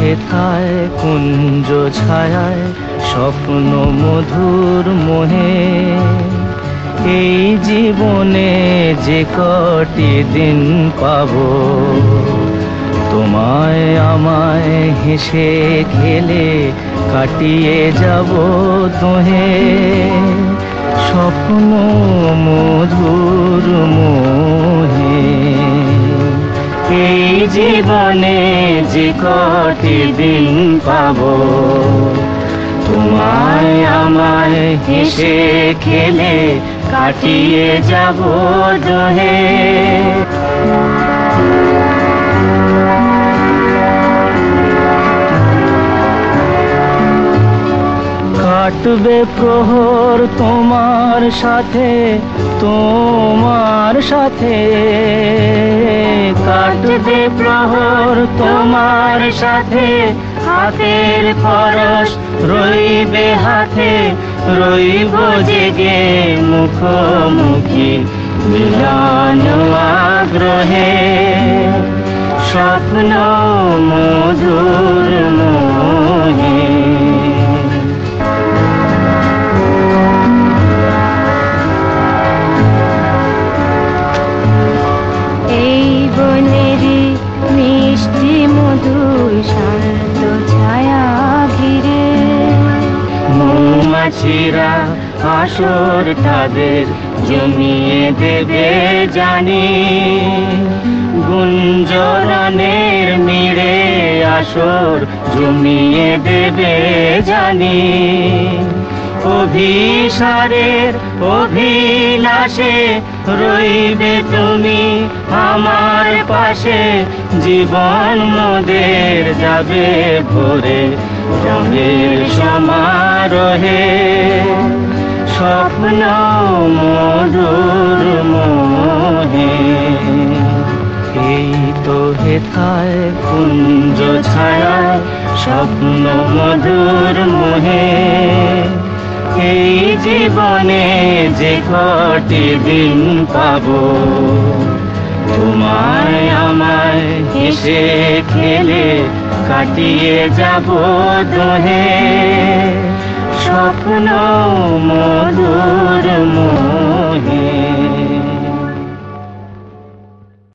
হেথায় কুঞ্জ ছায়ায়, স্বপ্ন মধুর মোহে। এই জীবনে যে কটি দিন পাবো, তোমায় আমায় হেসে খেলে কাটিয়ে যাব তোহে। স্বপ্ন মধুর মোহে এই জীবনে যে কটি দিন পাবো? তোমায় আমায় হেসে খেলে কাটিয়ে যাব দোহে। কাটবে প্রহর তোমার সাথে তোমার সাথে। কাটবে প্রহর তোমার সাথে, হাতের খরচ রইবে হাতে, রইব জেগে মুখোমুখি মিলন আগ্রহে। স্বপ্ন মধুর মোহে মৌমাছিরা আসর তাদের জমিয়ে দেবে জানি। গুঞ্জরনের মিড়ে আসর জমিয়ে দেবে জানি। অভিসারের অভিলাষে রইবে তুমি আমার পাশে। জীবন মোদের যাবে ভরে। রঙের সমারোহে স্বপ্ন মধুর মোহে। এই তো হেথায় কুঞ্জ ছায়ায় স্বপ্ন মধুর মোহে। এই জীবনে যে কটি দিন পাবো, তোমায় আমায় হেসে খেলে কাটিয়ে যাব দোহে। স্বপ্ন মোহে